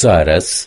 سارس